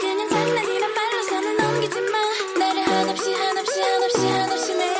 그냥 장난이란 말로 선을 넘기지 마. 나를 한없이 한없이 한없이 한없이 내